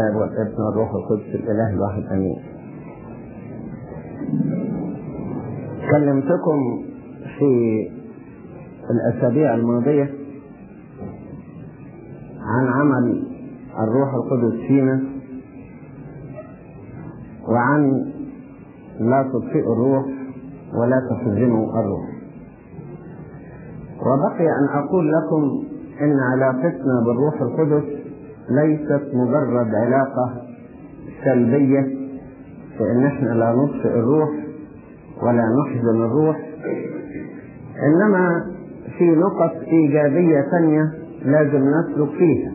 الآب والإبن والروح القدس الإله الواحد آمين. كلمتكم في الأسابيع الماضية عن عمل الروح القدس فينا وعن لا تطفئوا الروح ولا تحزنوا الروح وبقي أن أقول لكم إن علاقتنا بالروح القدس ليست مجرد علاقة سلبية في إن إحنا لا نطفئ الروح ولا نحزن الروح. إنما في نقط إيجابية ثانية لازم نسلك فيها.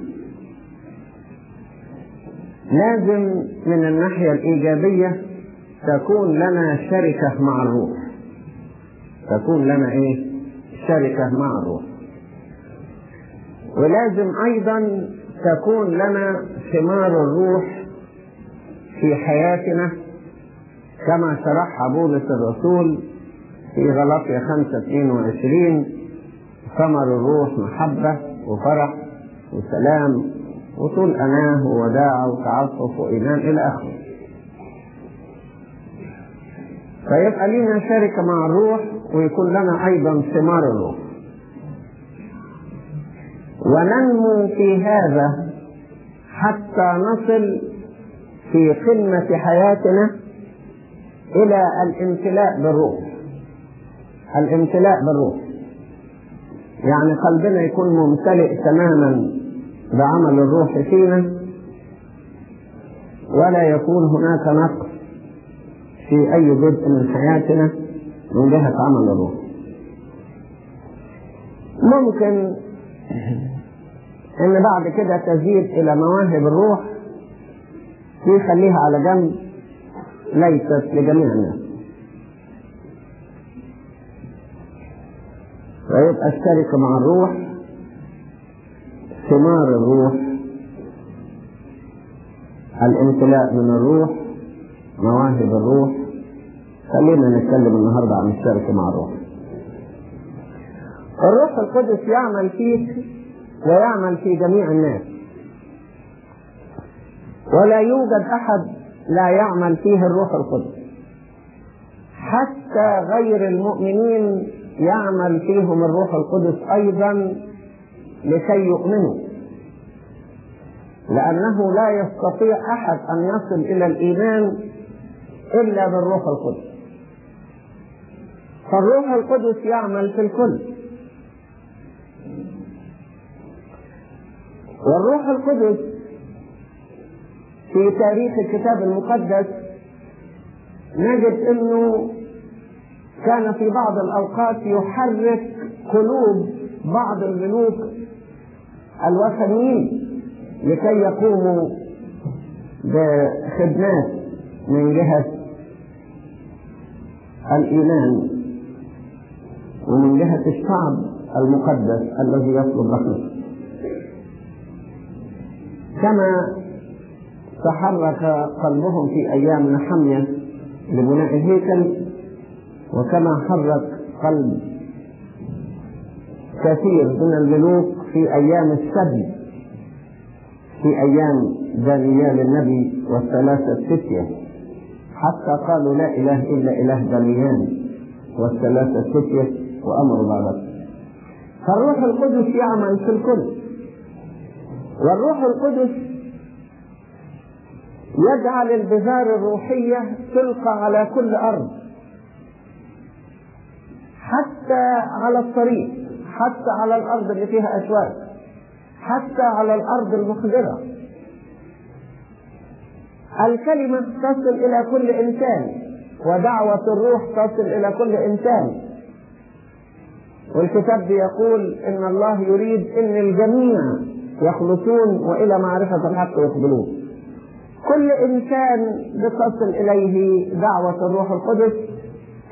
لازم من الناحية الإيجابية تكون لنا شركة مع الروح. تكون لنا إيه؟ شركة مع الروح. ولازم أيضا تكون لنا ثمار الروح في حياتنا كما شرحها بولس الرسول في غلطية 5 22 ثمر الروح محبة وفرح وسلام وطول أناه ووداعة وتعفف وإيمان إلى آخره. فيبقى لنا شركة مع الروح ويكون لنا أيضا ثمار الروح. وننمو في هذا حتى نصل في قمة حياتنا إلى الامتلاء بالروح. الامتلاء بالروح. يعني قلبنا يكون ممتلئ تماما بعمل الروح فينا ولا يكون هناك نقص في أي جزء من حياتنا من جهة عمل الروح. ممكن ان بعد كده تزيد إلى مواهب الروح دي خليها على جنب ليست لجميع الناس. فيبقى الشركة مع الروح ثمار الروح الامتلاء من الروح مواهب الروح. خلينا نتكلم النهارده عن الشركة مع الروح. الروح القدس يعمل فيك ويعمل في جميع الناس. ولا يوجد أحد لا يعمل فيه الروح القدس. حتى غير المؤمنين يعمل فيهم الروح القدس أيضا لكي يؤمنوا. لأنه لا يستطيع أحد أن يصل إلى الإيمان إلا بالروح القدس. فالروح القدس يعمل في الكل. والروح القدس في تاريخ الكتاب المقدس نجد إنه كان في بعض الأوقات يحرك قلوب بعض الملوك الوثنيين لكي يقوموا بخدمات من جهة الإيمان ومن جهة الشعب المقدس الذي يطلب رحمته كما تحرك قلبهم في أيام نحمية لبناء الهيكل وكما حرك قلب كثير من الملوك في أيام السبي في أيام دانيال النبي والثلاثة فتية حتى قالوا لا إله إلا إله دانيال والثلاثة فتية وأمروا بعد. فالروح القدس يعمل في الكل. والروح القدس يجعل البذار الروحية تلقى على كل أرض. حتى على الطريق حتى على الأرض اللي فيها أشواك حتى على الأرض المخضرة. الكلمة تصل إلى كل إنسان ودعوة الروح تصل إلى كل إنسان. والكتاب يقول إن الله يريد إن الجميع يخلصون وإلى معرفة الحق يقبلون كل إنسان بتصل إليه دعوة الروح القدس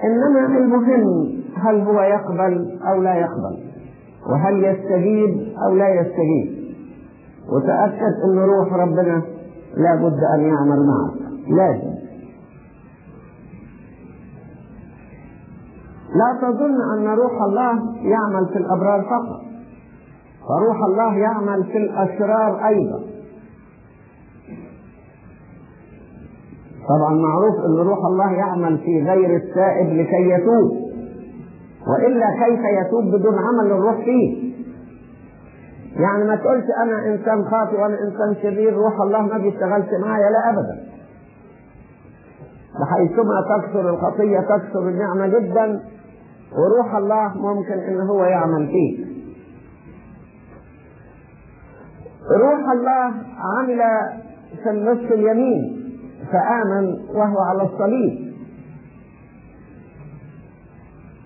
إنما المهم هل هو يقبل أو لا يقبل وهل يستجيب أو لا يستجيب. وتأكد أن روح ربنا لا بد أن يعمل معك لازم. لا تظن أن روح الله يعمل في الأبرار فقط. فروح الله يعمل في الأشرار أيضا. طبعا معروف إن روح الله يعمل في غير التائب لكي يتوب وإلا كيف يتوب بدون عمل الروح فيه؟ يعني ما تقولش أنا إنسان خاطئ وأنا إنسان شرير روح الله ما بيشتغلش معايا لا ابدا. بحيثما تكثر الخطية تكثر النعمة جدا وروح الله ممكن إن هو يعمل فيه. روح الله عمل في النصف اليمين فآمن وهو على الصليب.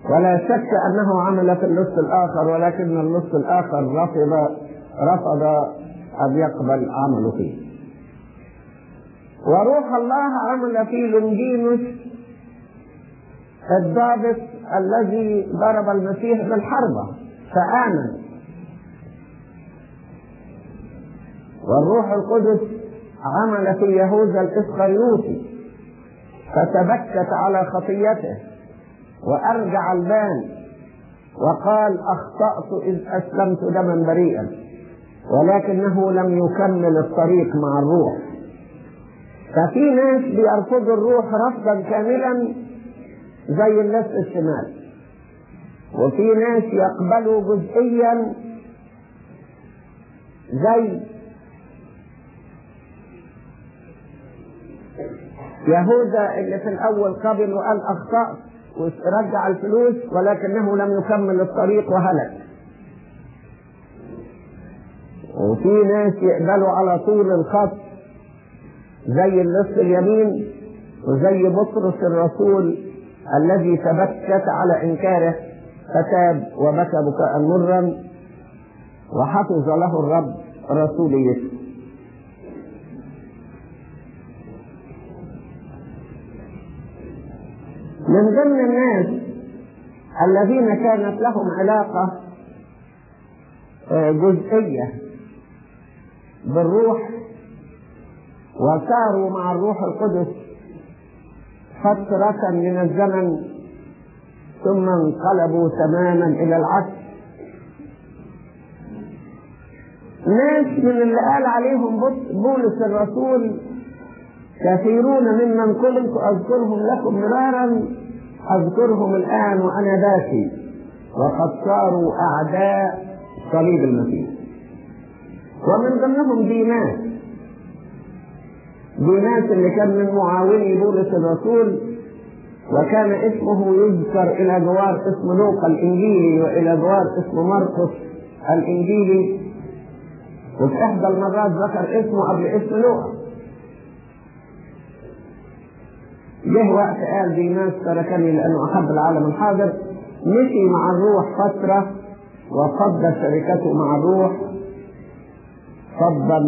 ولا شك أنه عمل في النصف الآخر ولكن النصف الآخر رفض رفض أن يقبل عمله فيه. وروح الله عمل في لونجينوس الضابط الذي ضرب المسيح بالحربة فآمن. والروح القدس عمل في يهوذا الإسخريوطي فتبكت على خطيته وأرجع البان وقال أخطأت إذ أسلمت دما بريئا ولكنه لم يكمل الطريق مع الروح. ففي ناس بيرفضوا الروح رفضا كاملا زي اللص الشمال وفي ناس يقبلوا جزئيا زي يهوذا اللي في الأول قبل وقال اخطات ورجع الفلوس ولكنه لم يكمل الطريق وهلك. وفي ناس يقبلوا على طول الخط زي النصف اليمين وزي بطرس الرسول الذي تبكت على إنكاره فتاب وبكى بكاء مرا وحفظ له الرب رسوليته من ضمن الناس الذين كانت لهم علاقة جزئية بالروح وساروا مع الروح القدس فترة من الزمن ثم انقلبوا تماما إلى العكس ناس من اللي قال عليهم بولس الرسول كثيرون ممن كنت أذكرهم لكم مرارا أذكرهم الآن وأنا باكي. وقد صاروا أعداء صليب المسيح. ومن ضمنهم ديناس ديناس اللي كان من معاوني بولس الرسول وكان اسمه يذكر إلى جوار اسم لوقا الإنجيلي وإلى جوار اسم مرقس الإنجيلي. وفي إحدى المرات ذكر اسمه قبل اسم لوقا. جه وقت قال ديناس تركني لأنه أحب العالم الحاضر. مشي مع الروح فترة وفض شركته مع الروح فضا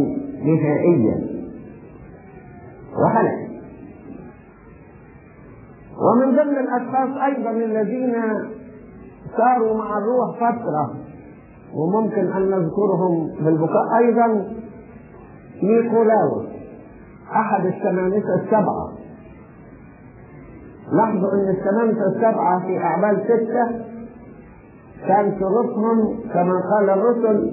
نهائيا. وهلك. ومن ضمن الأشخاص أيضا الذين ساروا مع الروح فترة وممكن أن نذكرهم بالبكاء أيضا نيقولاوس أحد الشمامسه السبعة. لاحظوا إن الشمامسه السبعه في أعمال ستة كان شروطهم كما قال الرسل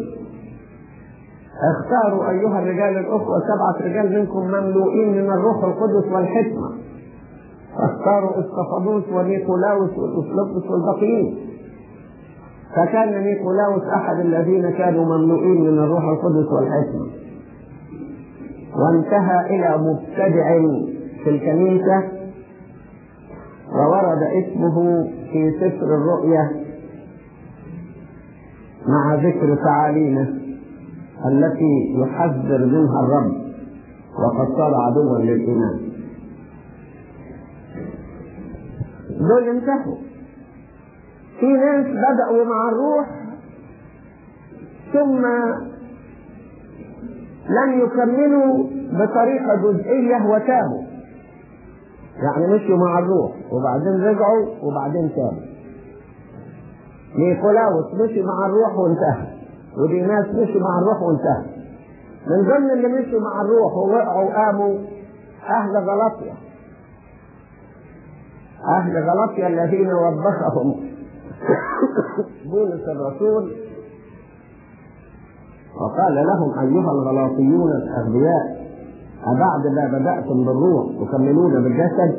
اختاروا أيها الرجال الأخوة سبعة رجال منكم مملوئين من الروح القدس والحكمة. اختاروا إسطفانوس ونيقولاوس والاسلوبس والبقيين فكان نيقولاوس أحد الذين كانوا مملوئين من الروح القدس والحكمة. وانتهى إلى مبتدع في الكنيسة وورد اسمه في سفر الرؤيا مع ذكر تعاليمه التي يحذر منها الرب وقد صار عدوا للايمان دول انتهوا. في ناس بدأوا مع الروح ثم لم يكملوا بطريقة جزئية وتابوا. يعني مشوا مع الروح وبعدين رجعوا وبعدين تابوا. نيقولاوس مشي مع الروح وانتهى. ودي ناس مشوا مع الروح وانتهى. من ضمن اللي مشوا مع الروح ووقعوا وقاموا أهل غلطية. أهل غلطية الذين وبخهم. بولس الرسول وقال لهم أيها الغلاطيون الأغبياء أبعد ما بدأتم بالروح تكملون بالجسد.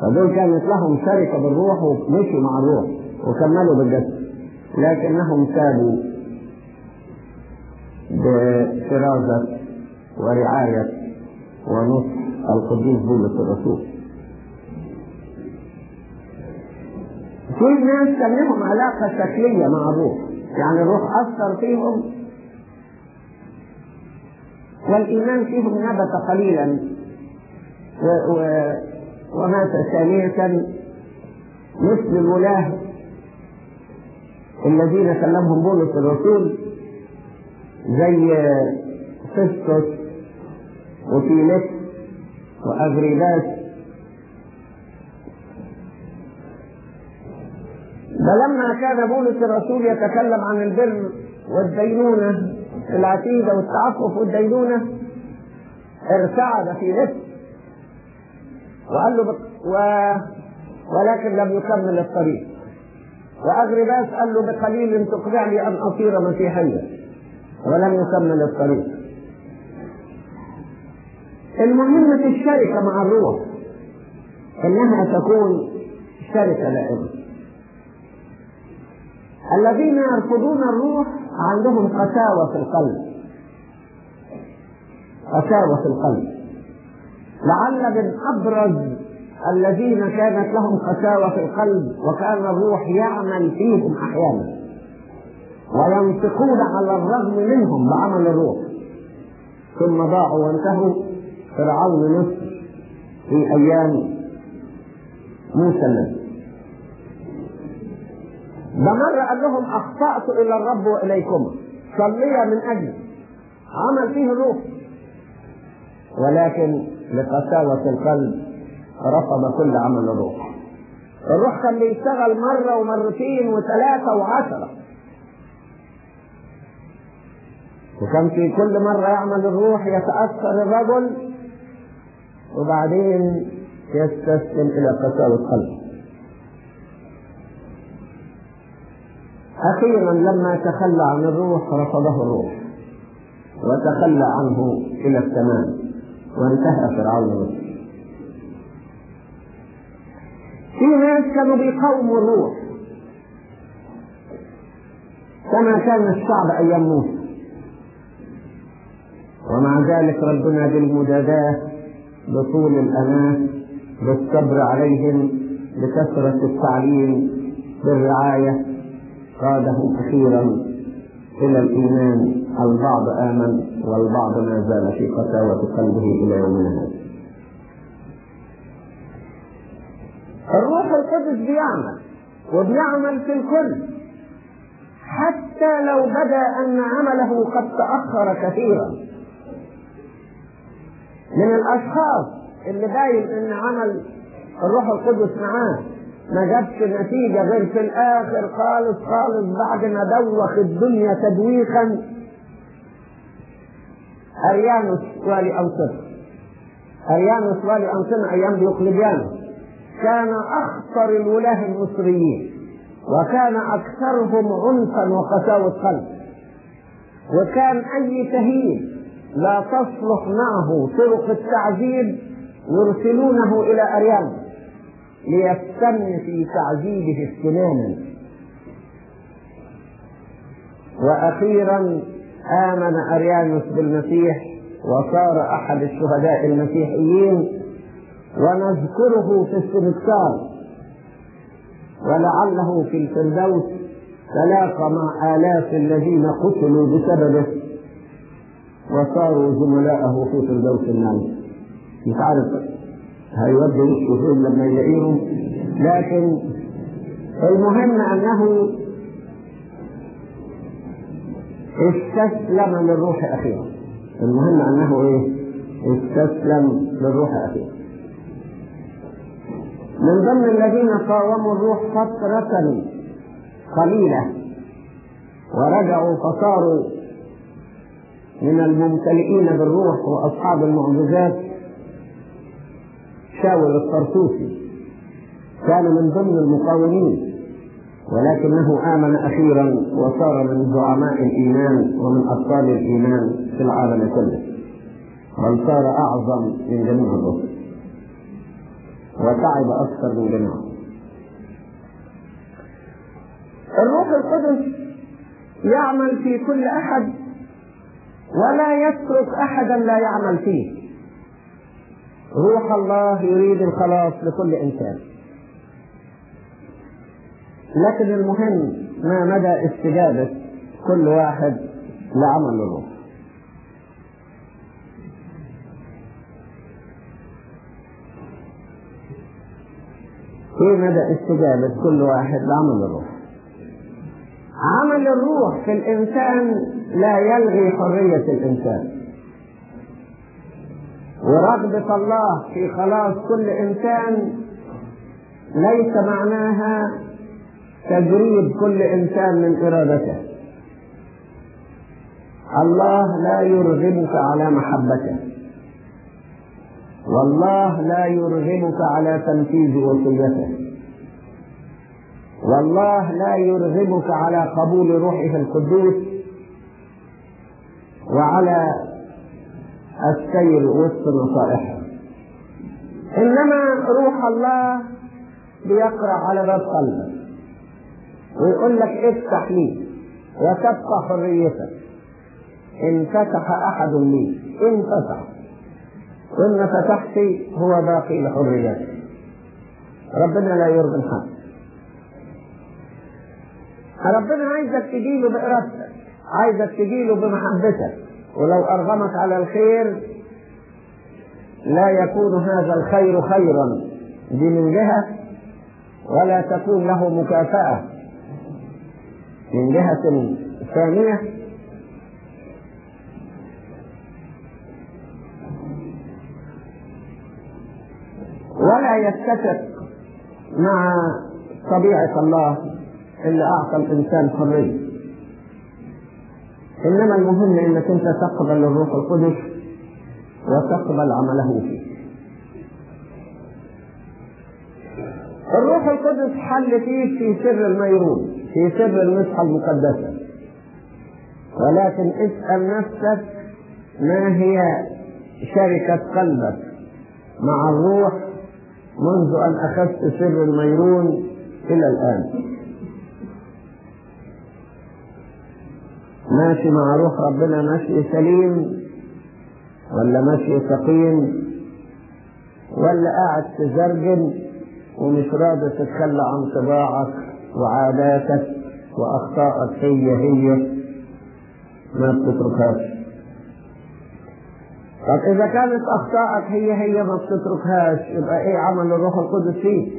فدول كانت لهم شركة بالروح ومشوا مع الروح وكملوا بالجسد. لكنهم سابوا بفرازة ورعاية ونصح القديس بولس الرسول. في ناس كان لهم علاقة شكلية مع الروح. يعني الروح أثر فيهم والإيمان فيهم نبت قليلا. و... ومات ثانية مثل الولاة الذين كلمهم بولس الرسول زي فيستوس وفيليكس وأغريباس. فلما كان بولس الرسول يتكلم عن البر والدينونة العتيدة والتعفف والدينونة ارتعد في نفسه. وقال له. و... ولكن لم يكمل الطريق وأغرباس قال له بقليل تقنع لي أن أصير مسيحيا. ولم يكمل الطريق المهم في الشركة مع الروح إنها تكون شركة لائمة الذين يرفضون الروح عندهم قساوة في القلب. قساوة في القلب. لعل من أبرز الذين كانت لهم قساوة في القلب وكان الروح يعمل فيهم أحيانا. وينطقون على الرغم منهم بعمل الروح. ثم ضاعوا وانتهوا. فرعون مصر في أيام موسى النبي مرة قال لهم أخطأت إلى الرب وإليكم. صليا من أجل. عمل فيه الروح. ولكن لقساوة القلب رفض كل عمل الروح. الروح كان بيشتغل مرة ومرتين وثلاثة وعشرة. وكان في كل مرة يعمل الروح يتأثر الرجل وبعدين يستسلم إلى قساوة قلبه أخيرا لما تخلى عن الروح رفضه الروح وتخلى عنه إلى التمام وانتهى فرعون مصر في ناس كانوا بيقاوموا الروح كما كان الشعب أيام موسى ومع ذلك ربنا بالمجاداة بطول الأناة بالصبر عليهم بكثرة التعليم بالرعاية قادهم أخيرا إلى الإيمان البعض آمن والبعض ما زال في قساوة قلبه إلى يومنا هذا. الروح القدس بيعمل وبيعمل في الكل. حتى لو بدا أن عمله قد تأخر كثيرا. من الأشخاص اللي باين أن عمل الروح القدس معاه. ما جابش نتيجة غير في الآخر خالص خالص بعد ما دوخ الدنيا تدويخا. أريانوس والي أنصر. أريانوس والي أنصر أيام ديوقليانوس كان أخطر الولاة المصريين وكان أكثرهم عنفا وقساوة قلب. وكان أي تهيب لا تصلح معه طرق التعذيب يرسلونه إلى أريانوس ليستن في تعذيبه استنانا وأخيرا آمن أريانوس بالمسيح وصار أحد الشهداء المسيحيين ونذكره في السنكسار ولعله في الفردوس تلاقى مع آلاف الذين قتلوا بسببه وصاروا زملاءه في فردوس النعيم مش عارف وشه فين لما يلاقيهم لكن المهم أنه استسلم للروح أخيرا المهم أنه إيه؟ استسلم للروح أخيرا من ضمن الذين قاوموا الروح فترة قليلة ورجعوا فصاروا من الممتلئين بالروح وأصحاب المعجزات شاول الطرطوسي كان من ضمن المقاومين ولكنه آمن أخيرا وصار من زعماء الإيمان ومن أبطال الإيمان في العالم كله. بل صار أعظم من جميع الرسل. وتعب أكثر من جميعهم الروح القدس يعمل في كل أحد ولا يترك أحدا لا يعمل فيه. روح الله يريد الخلاص لكل إنسان. لكن المهم ما مدى استجابة كل واحد لعمل الروح إيه مدى استجابة كل واحد لعمل الروح عمل الروح في الإنسان لا يلغي حرية الإنسان. ورغبة الله في خلاص كل إنسان ليس معناها تجريد كل إنسان من إرادته. الله لا يرغبك على محبته. والله لا يرغبك على تنفيذ وصيته والله لا يرغبك على قبول روحه القدوس وعلى السير وسط نصائحه إنما روح الله بيقرأ على باب قلبك. ويقول لك افتح لي وتبقى حريتك. إن فتح أحد لي إن فتح. وإن فتحت هو باقي لحريتك ربنا لا يرضي حد ربنا عايزك تجيله بإرادتك عايزك تجيله بمحبتك. ولو أرغمك على الخير لا يكون هذا الخير خيرا من جهة ولا تكون له مكافأة. من جهة ثانية ولا يتفق مع طبيعة الله اللي أعطى الإنسان حرية. إنما المهم إنك أنت تقبل الروح القدس وتقبل عمله فيك الروح القدس حل فيك في سر الميرون في سر المسحة المقدسة ولكن اسأل نفسك ما هي شركة قلبك مع الروح منذ أن أخذت سر الميرون إلى الآن؟ ماشي مع روح ربنا ماشي سليم ولا ماشي سقيم ولا قاعد تزرجن ومش راضي تتخلى عن طباعك وعاداتك وأخطائك هي هي. ما بتتركهاش. طب إذا كانت أخطائك هي هي ما بتتركهاش يبقى إيه عمل الروح القدس فيك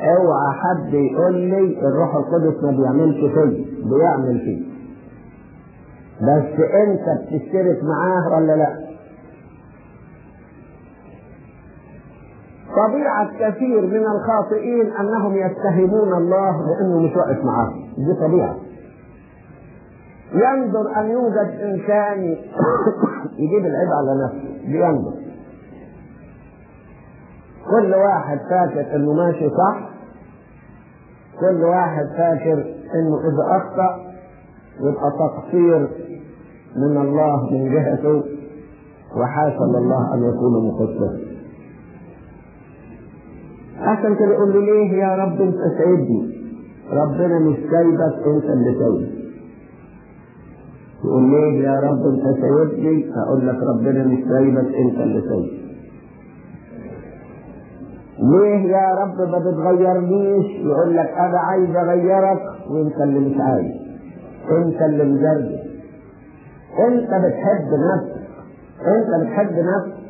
اوعى حد يقول لي الروح القدس ما بيعملش فيه بيعمل فيه بس انت بتشترك معاه ولا لا؟ طبيعة كثير من الخاطئين انهم يتهمون الله بانه مش واقف معاهم. دي طبيعة. ينظر ان يوجد انسان يجيب العيب على نفسه. بينظر. كل واحد فاكر انه ماشي صح؟ كل واحد فاكر إنه إذا أخطأ يبقى تقصير من الله من جهته وحاشا لله أن يكون مقصرا. عشان كده يقول لي ليه يا رب أنت سايبني؟ ربنا مش سايبك أنت اللي سايبك يقول ليه يا رب أنت سايبني؟ أقول لك ربنا مش سايبك أنت اللي سايبك ليه يا رب ما بتغيرنيش يقول لك أنا عايز أغيرك وانت اللي مش عايز. انت اللي مجرد. انت بتحب نفسك. انت بتحب نفسك.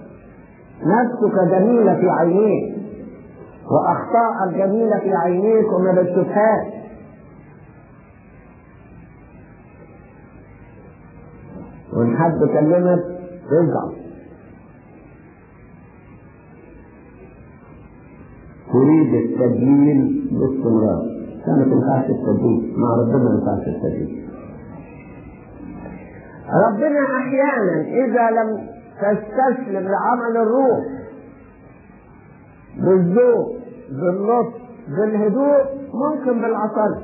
نفسك جميلة في عينيك. وأخطاءك جميلة في عينيك وما بتشوفهاش. وإن حد كلمك ازعل تريد التدليل باستمرار. كانت ما ينفعش التدليل. مع ربنا ما ينفعش ربنا أحيانا إذا لم تستسلم لعمل الروح بالذوق باللطف بالهدوء ممكن بالعصر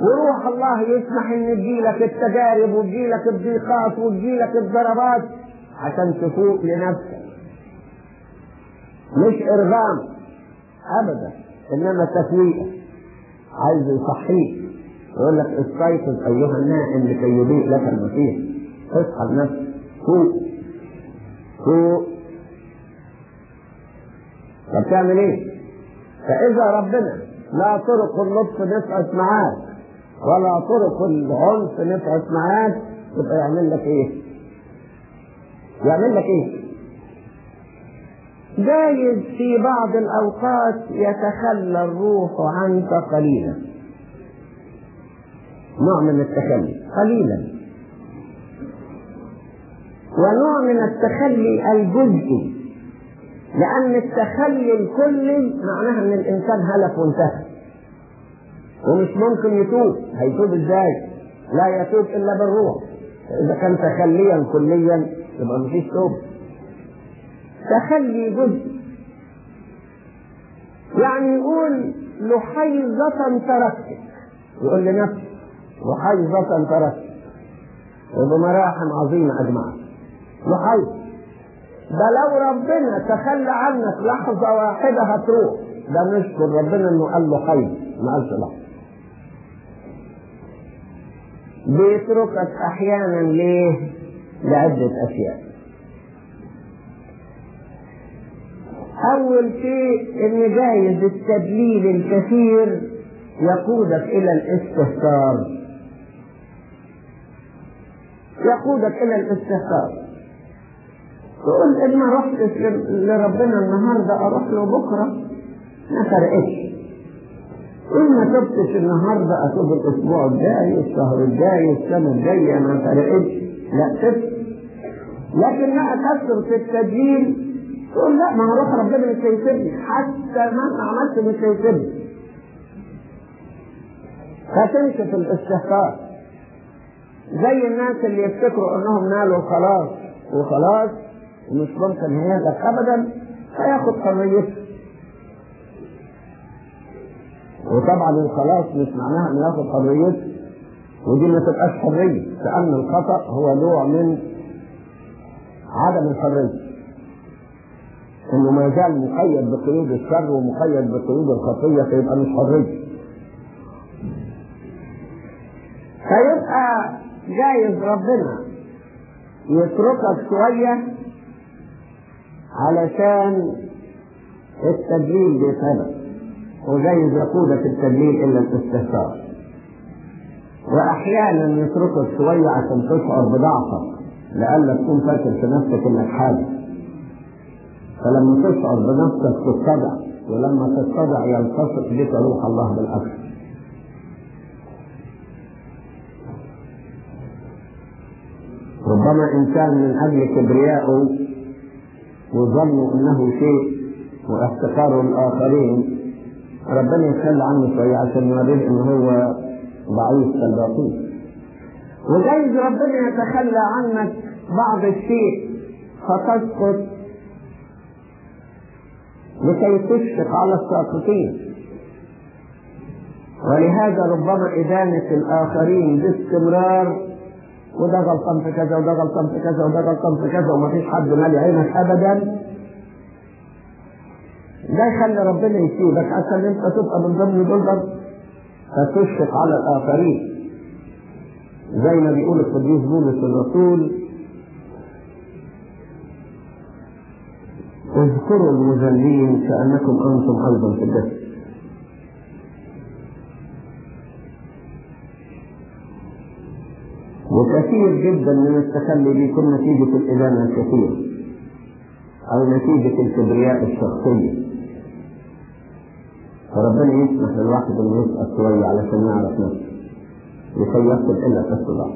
وروح الله يسمح ان تجيلك التجارب وتجيلك الضيقات وتجيلك الضربات عشان تفوق لنفسك. مش إرغام. ابدا. إنما تفويق عايز يصحيك يقول لك استيقظ أيها النائم لكي يضيء لك المسيح. اصحى لنفسك فوق فوق طب تعمل إيه؟ فإذا ربنا لا طرق اللطف نفعت معاك ولا طرق العنف نفعت معاك يبقى يعمل لك إيه؟ يعمل لك إيه؟ جايز في بعض الأوقات يتخلى الروح عنك قليلا. نوع من التخلي قليلا. ونوع من التخلي الجزئي لأن التخلي الكلي معناها إن الإنسان هلك وانتهى. ومش ممكن يتوب. هيتوب إزاي؟ لا يتوب إلا بالروح. إذا كان تخليا كليا يبقى مفيش توبة. تخلي جزء. يعني يقول لحيظة تركتك. يقول لنفسه لحيظة تركتك. وبمراحم عظيمة أجمعت لحيظ. ده لو ربنا تخلى عنك لحظة واحدة هتروح. ده نشكر ربنا إنه قال له حي ما قالش لحظة بيتركك أحيانا ليه؟ لعدة أشياء. أول شيء ان جايز التدليل الكثير يقودك إلى الاستهتار يقودك إلى الاستهتار تقول إن ما رحتش لربنا النهارده أروح له بكرة؟ ما فرقتش إن ما تبتش النهارده اتوب الأسبوع الجاي الشهر الجاي السنة الجاية ما فرقتش لا تبت لكن بقى كثرة التدين تقول لا ما هروح ربنا مش هيسيبني حتى مهما عملت مش هيسيبني في الاستهتار. زي الناس اللي يفتكروا أنهم نالوا خلاص وخلاص ومش ممكن هيهلك ابدا هياخد حريته وطبعا الخلاص مش معناها إنه ياخد حريته ودي ما تبقاش حرية لأن الخطأ هو نوع من عدم الحرية. إنه ما زال مقيد بقيود الشر ومقيد بقيود الخطية فيبقى مش حرية. فيبقى جايز ربنا يتركك شوية علشان التدليل بسبب وجايز يقودك التدليل إلى الاستهتار وأحيانا يتركك شوية عشان تشعر بضعفك لئلا تكون فاكر في نفسك إنك حاجة. فلما تشعر بنفسك تتضع ولما تتضع يلتصق بك روح الله بالاكثر ربما إنسان من أجل كبريائه وظنوا إنه شيء واحتقاره الآخرين ربنا يتخلى عنه شوية عشان يوريه إن هو ضعيف كالباقين وجايز ربنا يتخلى عنك بعض الشيء فتسقط لكي تشفق على الساقطين. ولهذا ربما إدانة الآخرين باستمرار وده غلطان في كذا وده غلطان في كذا وده غلطان في كذا ومفيش حد مالي عينك أبدا. ده يخلي ربنا يسيبك عشان أنت تبقى من ضمن دول فتشفق على الآخرين. زي ما بيقول القديس بولس الرسول اذكروا المذلين كأنكم أنتم أيضا في الجسد وكثير جدا من التخلي بيكون نتيجة الإدانة الكثير أو نتيجة الكبرياء الشخصية. فربنا يسمح للواحد انه يسأل شوية علشان يعرف نفسه. لكي يصل إلى الاتضاع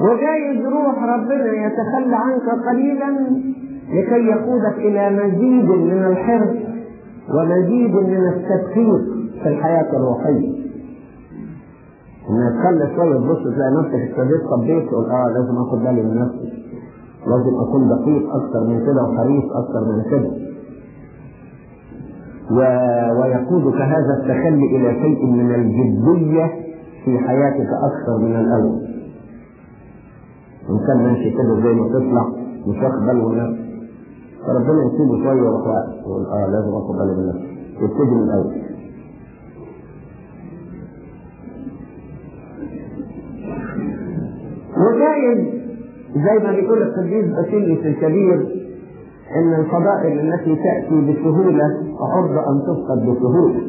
وجايز روح ربنا يتخلى عنك قليلا لكي يقودك إلى مزيد من الحرص ومزيد من التدقيق في الحياة الروحية. إن تخلى شوية تبص تلاقي نفسك ابتديت طبيت تقول آه لازم آخد بالي من نفسي. لازم أكون دقيق أكثر من كده وحريص أكثر من كده. و... ويقودك هذا التخلي إلى شيء من الجدية في حياتك أكثر من الأول. إن كان ماشي كده زي ما تطلع مش واخد باله من فربنا يسيبه شوية ويروح يقول آه لازم اخد بالي من نفسي يبتدي من الأول. وجايز زي ما بيقول القديس باسيليوس الكبير إن الفضائل التي تأتي بسهولة عرض أن تفقد بسهولة.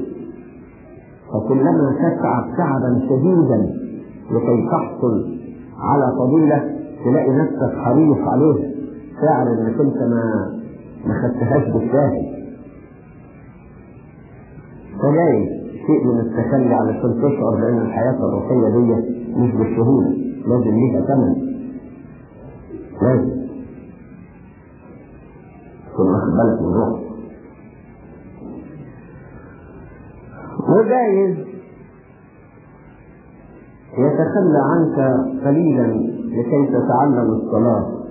فكلما تتعب تعبا شديدا لكي تحصل على فضيلة تلاقي نفسك حريص عليه. شاعر انك انت ما ما خدتهاش بالساهل فجايز شيء من التخلي علشان تشعر بان الحياة الروحية دي مش بالسهوله لازم ليها ثمن لازم. تكون واخد بالك من روحك وجايز يتخلى عنك قليلا لكي تتعلم الصلاة.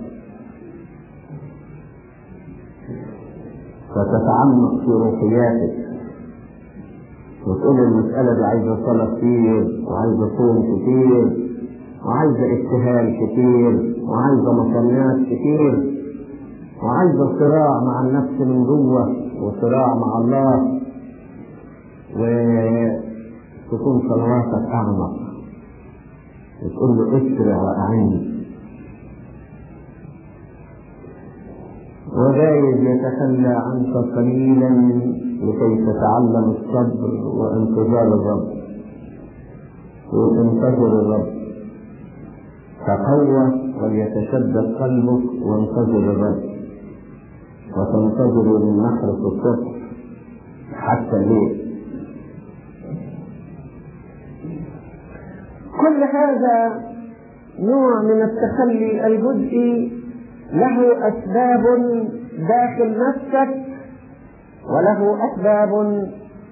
وتتعمق في روحياتك وتقول المسألة دي عايزة صلاة كتير وعايزة صوم كتير وعايزة ابتهال كتير وعايزة مصنات كتير وعايزة صراع مع النفس من جوه وصراع مع الله وتكون صلواتك أعمق. وتقول له اسرع وأعني وجايز يتخلى عنك قليلا لكي تتعلم الصبر وانتظار الرب. وتنتظر الرب. تقوى وليتشدد قلبك وانتظر الرب. وتنتظر من نحرة الصبح حتى الليل. كل هذا نوع من التخلي الجزئي له أسباب داخل نفسك وله أسباب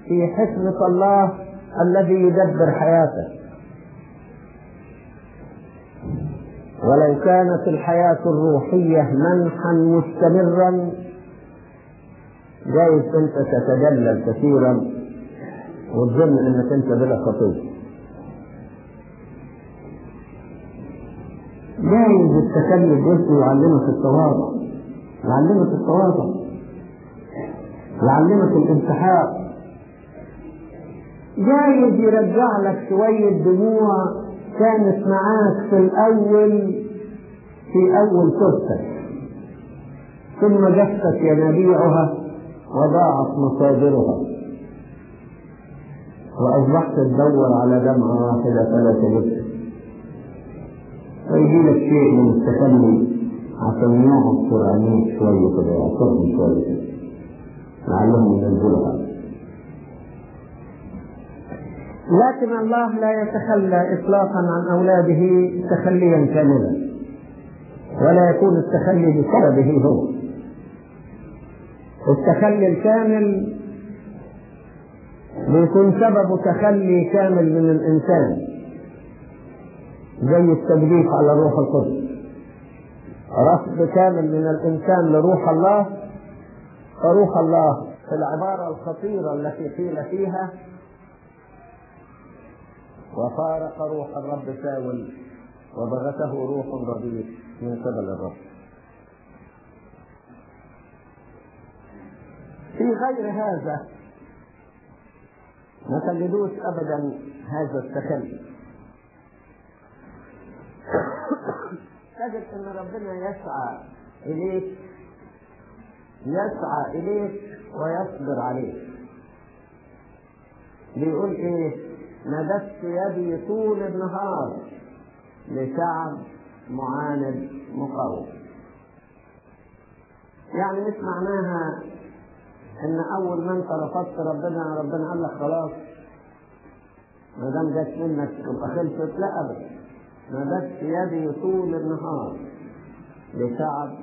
في حكمة الله الذي يدبر حياتك ولو كانت الحياة الروحية منحا مستمرا جايز أنت تتدلل كثيرا وتظن أنك أنت بلا خطيه جايز التكلم. الجزئي يعلمك التواضع. يعلمك التواضع. يعلمك الانسحاب جايز يرجع لك شوية دموع كانت معاك في الأول في أول توبتك ثم جفت ينابيعها وضاعت مصادرها. وأصبحت تدور على دمعة واحدة فلا تجدها فيجي لك شيء من التخلي عشان يعصر عينيك شوية كده يعصرهم شوية كده. لعلهم ينزلها لكن الله لا يتخلى إطلاقا عن أولاده تخليا كاملا ولا يكون التخلي بسببه هو. التخلي الكامل بيكون سبب تخلي كامل من الإنسان. زي التجديف على روح القدس. رفض كامل من الإنسان لروح الله فروح الله في العبارة الخطيرة التي قيل فيها وفارق روح الرب ساول وبغته روح رديء من قبل الرب. في غير هذا ما تجدوش ابدا هذا التخلي تجد أن ربنا يسعى إليك يسعى إليك ويصبر عليك. بيقول إيه؟ مددت يدي طول النهار لشعب معاند مقاوم. يعني مش معناها إن أول ما انت رفضت ربنا ربنا قال لك خلاص ما دام جت منك تبقى خلصت لا ابدا. مددت يدي طول النهار لشعب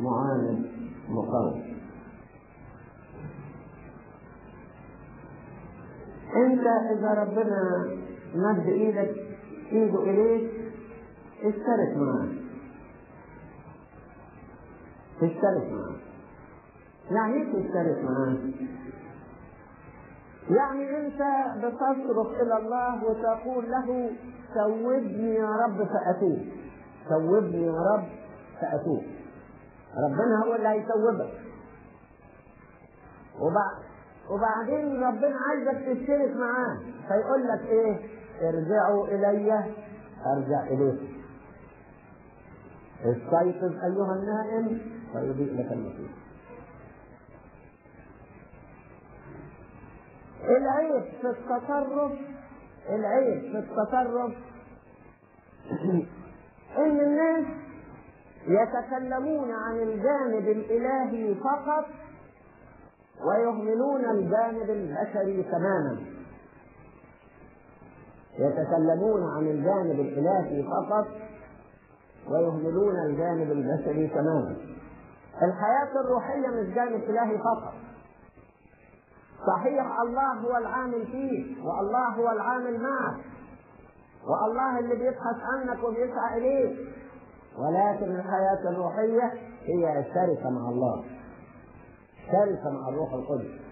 معاند مقاوم. انت اذا ربنا مد إيدك ايده اليك اشترك معاه. اشترك معاه. يعني إيه تشترك معاه؟ يعني انت بتصرخ إلى الله وتقول له توبني يا رب فأتوب. توبني يا رب فأتوب. ربنا هو اللي هيتوبك وبعد وبعدين ربنا عايزك تشترك معاه. فيقول لك إيه؟ ارجعوا إلي أرجع اليكم استيقظ أيها النائم فيضيء لك المسيح العيب في التصرف العيب في التصرف. إن الناس يتكلمون عن الجانب الإلهي فقط ويهملون الجانب البشري تماما. يتكلمون عن الجانب الإلهي فقط ويهملون الجانب البشري تماما. الحياة الروحية مش جانب إلهي فقط. صحيح الله هو العامل فيه والله هو العامل معك. والله اللي بيبحث عنك وبيسعى إليك. ولكن الحياة الروحية هي شركة مع الله. شركة مع الروح القدس.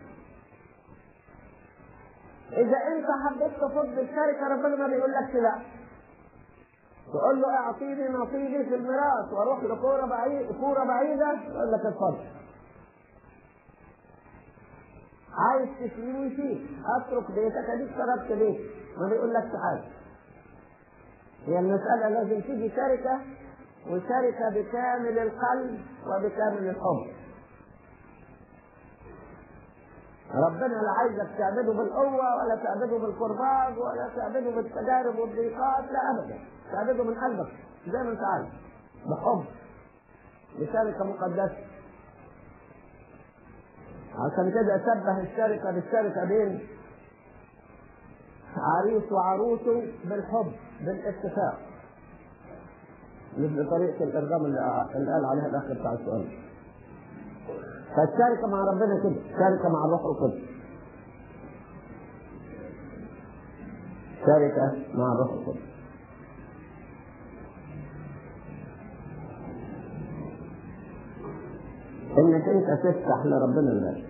إذا أنت حبيت تفض الشركة ربنا ما بيقول لك لا تقول له اعطيني نصيبي في الميراث وأروح لكورة بعيد كورة بعيدة يقول لك اتفضل. عايز تشيلني فيه أترك بيتك اديك تركت بيتك. ما بيقول لك حاجة. هي المسألة لازم تيجي شركة وشركة بكامل القلب وبكامل الحب ربنا لا عايزك تعبده بالقوة ولا تعبده بالقربان ولا تعبده بالتجارب والضيقات لا أبدا. تعبده من قلبك زي ما أنت عايز بحب. بشركة مقدسة عشان كده شبه الشركة بالشركة بين عريس وعروسه بالحب بالاتفاق. مش بطريقة الإرغام اللي قال عليها الأخ بتاع السؤال. فالشركة مع ربنا كده شركة مع الروح القدس شركة مع الروح القدس إنك أنت تفتح لربنا الباب.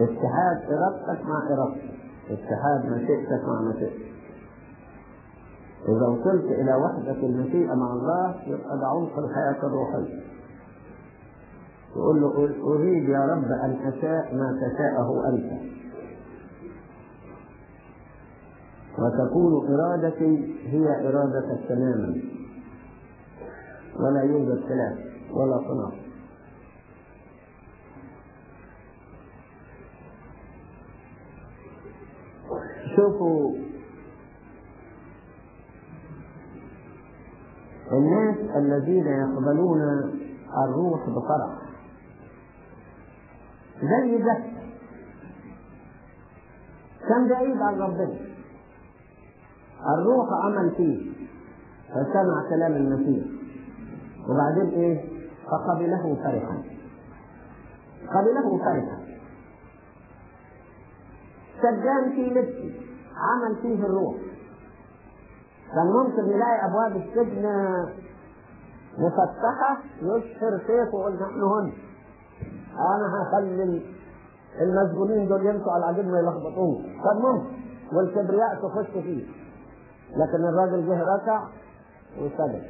اتحاد إرادتك مع إرادتك. اتحاد مشيئتك مع مشيئتك إذا وصلت إلى وحدة المشيئة مع الله يبقى ده عمق الحياة الروحية. يقول له أريد يا رب أن أشاء ما تشاءه أنت. وتكون إرادتي هي إرادتك تماما. ولا يوجد خلاف. ولا صنع. شوفوا الناس الذين يقبلون الروح بفرح. زي ده. كان بعيد عن ربنا. الروح عمل فيه فسمع كلام المسيح وبعدين إيه؟ فقبله فرحا قبله فرحا سجان في لبسه عمل فيه الروح. كان ممكن يلاقي أبواب السجن مفتحة يشهر سيفه ويقول نحن هن أنا هخلي المسجونين دول يمشوا على العجين ما يلخبطوه كان ممكن والكبرياء تخش فيه. لكن الراجل جه ركع وسجد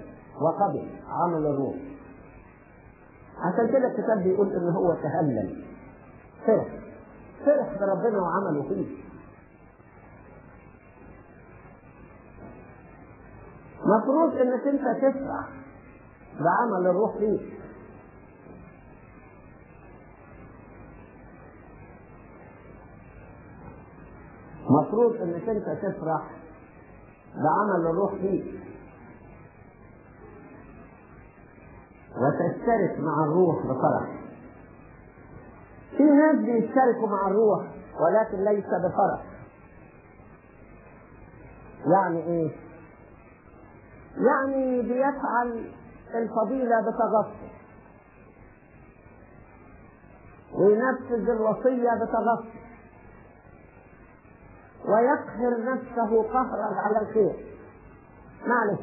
وقبل عمل الروح. عشان كده الكتاب بيقول إن هو تهلل. فرح فرح بربنا وعمله فيه. مفروض إنك أنت تفرح بعمل الروح فيك مفروض إنك أنت تفرح بعمل الروح فيك وتشترك مع الروح بفرح في ناس بيشتركوا مع الروح ولكن ليس بفرح يعني إيه؟ يعني بيفعل الفضيلة بتغصب وينفذ الوصية بتغصب ويقهر نفسه قهرا على الخير. معلش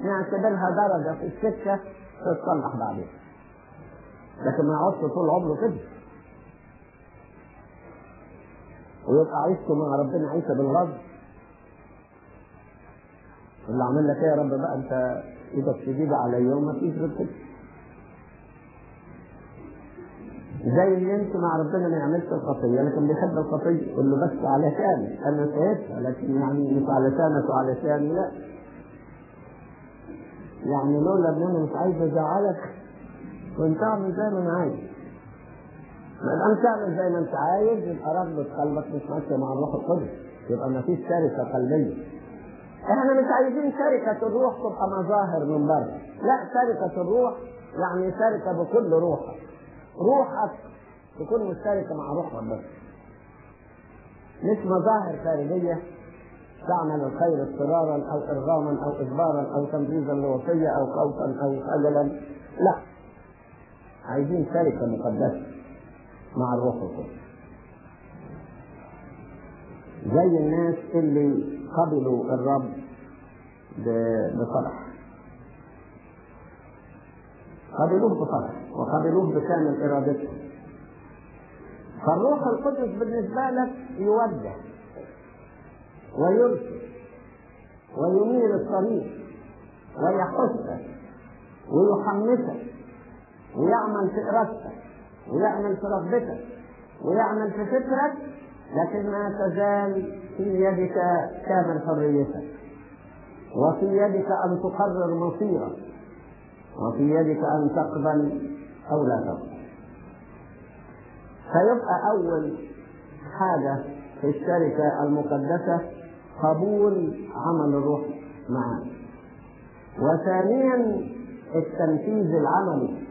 نعتبرها درجة في السكة تتصلح بعدين. لكن ما يقعدش طول عمره كده. ويبقى عيشته مع ربنا عيشة بالغضب اللي عمل لك إيه يا رب بقى؟ أنت إيدك شديدة عليا وما فيش غير كده. زي اللي أنت مع ربنا ما يعملش الخطية لكن بيحب الخطية يقول له بس علشان أنا سيدها لكن يعني مش علشانك وعلشاني لا. يعني لولا ان أنا مش عايز أزعلك كنت اعمل زي ما أنا عايز. ما دام تعمل زي ما أنت عايز يبقى رغبة قلبك مش ماشية مع الروح القدس. يبقى ما فيش شركة قلبية. إحنا مش عايزين شركة الروح تبقى مظاهر من بره. لا شركة الروح يعني شركة بكل روحك. روحك تكون مشتركة مع روح ربنا مش مظاهر خارجية. تعمل الخير اضطرارا أو إرغاما أو إجبارا أو تنفيذا لوصية أو خوفا أو خجلا لا. عايزين شركة مقدسة مع الروح القدس زي الناس اللي قبلوا الرب بفرح قبلوه بفرح وقبلوه بكامل ارادتهم فالروح القدس بالنسبة لك يوجه ويرشد وينير الطريق ويحثك ويحمسك ويعمل في ارادتك ويعمل في رغبتك ويعمل في فكرك لكن ما تزال في يدك كامل حريتك وفي يدك أن تقرر مصيرك. وفي يدك أن تقبل أو لا تقبل فيبقى أول حاجة في الشركة المقدسة قبول عمل الروح معك وثانيا التنفيذ العملي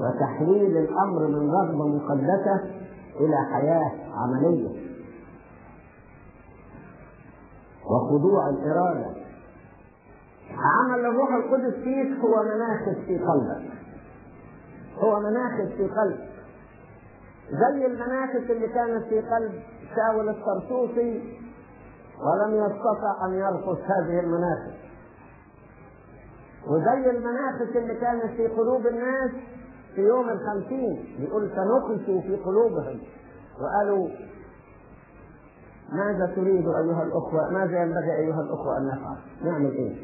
وتحليل الأمر من رغبة مقدسة إلى حياة عملية. وخضوع الإرادة. عمل الروح القدس فيك هو مناخس في قلبك. هو مناخس في قلبك. زي المناخس اللي كانت في قلب شاول الطرسوسي ولم يستطع أن يرقص هذه المناخس وزي المناخس اللي كانت في قلوب الناس في يوم الخمسين يقول فنقشوا في قلوبهم. وقالوا ماذا تريد أيها الأخوة؟ ماذا ينبغي أيها الأخوة أن نفعل؟ نعمل إيه؟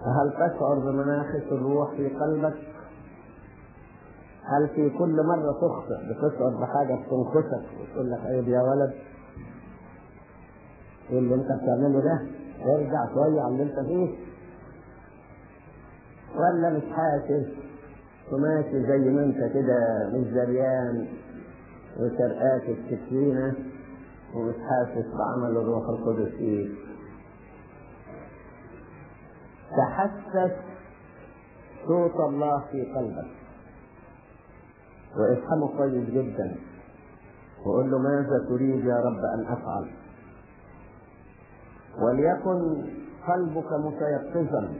فهل تشعر بمناخس الروح في قلبك؟ هل في كل مرة تخطئ بتشعر بحاجة بتنقصك وتقول لك عيب يا ولد؟ إيه اللي أنت بتعمله ده؟ ارجع شوية على اللي أنت فيه. ولا مش حاسس؟ وماشي زي ما أنت كده مش جريان وسرقات السكينة ومش حاسس بعمل الروح القدس فيك. تحسس صوت الله في قلبك. وإفهمه كويس جدا. وقول له ماذا تريد يا رب أن أفعل؟ وليكن قلبك متيقظا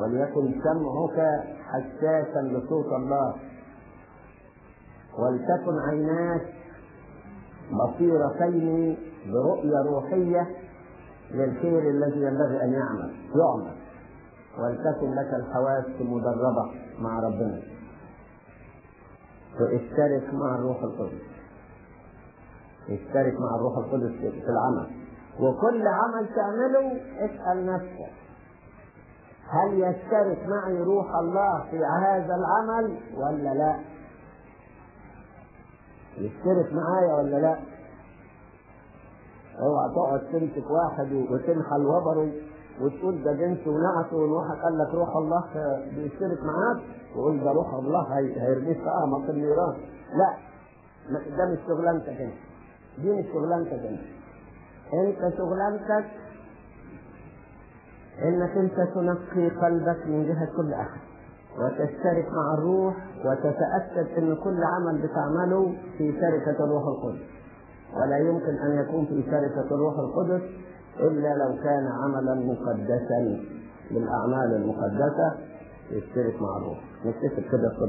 وليكن سمعك حساسا لصوت الله ولتكن عيناك بصيرتين برؤية روحية للخير الذي ينبغي أن يعمل يعمل ولتكن لك الحواس مدربة مع ربنا. وإشترك مع الروح القدس. إشترك مع الروح القدس في العمل. وكل عمل تعمله اسأل نفسك. هل يشترك معي روح الله في هذا العمل ولا لا؟ يشترك معايا ولا لا؟ اوعى تقعد تمسك واحد وتنحل وبره وتقول ده جنس ونعته وواحد قال لك روح الله بيشترك معاك؟ وقول ده روح الله هيرميك في اعمق النيران لا ده مش شغلانتك انت. دي مش شغلانتك انت. انت شغلانتك انك انت تنقي قلبك من جهة كل أحد. وتشترك مع الروح وتتأكد إن كل عمل بتعمله في شركة الروح القدس. ولا يمكن أن يكون في شركة الروح القدس إلا لو كان عملا مقدسا بالاعمال المقدسة. يشترك مع الروح. نكتفي كده في